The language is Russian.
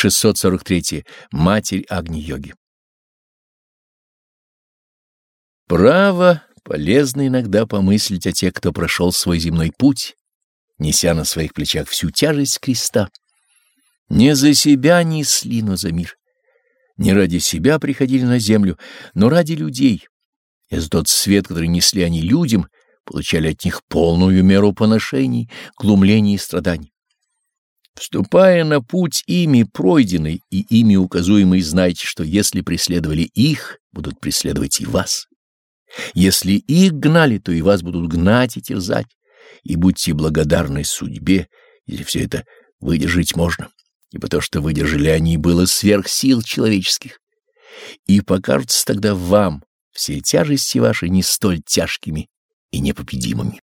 643. Матерь Агни-йоги. Право, полезно иногда помыслить о тех, кто прошел свой земной путь, неся на своих плечах всю тяжесть креста. Не за себя несли, но за мир. Не ради себя приходили на землю, но ради людей. И за тот свет, который несли они людям, получали от них полную меру поношений, глумлений и страданий. Вступая на путь ими пройденный и ими указуемый, знайте, что если преследовали их, будут преследовать и вас. Если их гнали, то и вас будут гнать и терзать. И будьте благодарны судьбе, если все это выдержать можно, ибо то, что выдержали они, было сверх сил человеческих. И покажутся тогда вам все тяжести ваши не столь тяжкими и непобедимыми.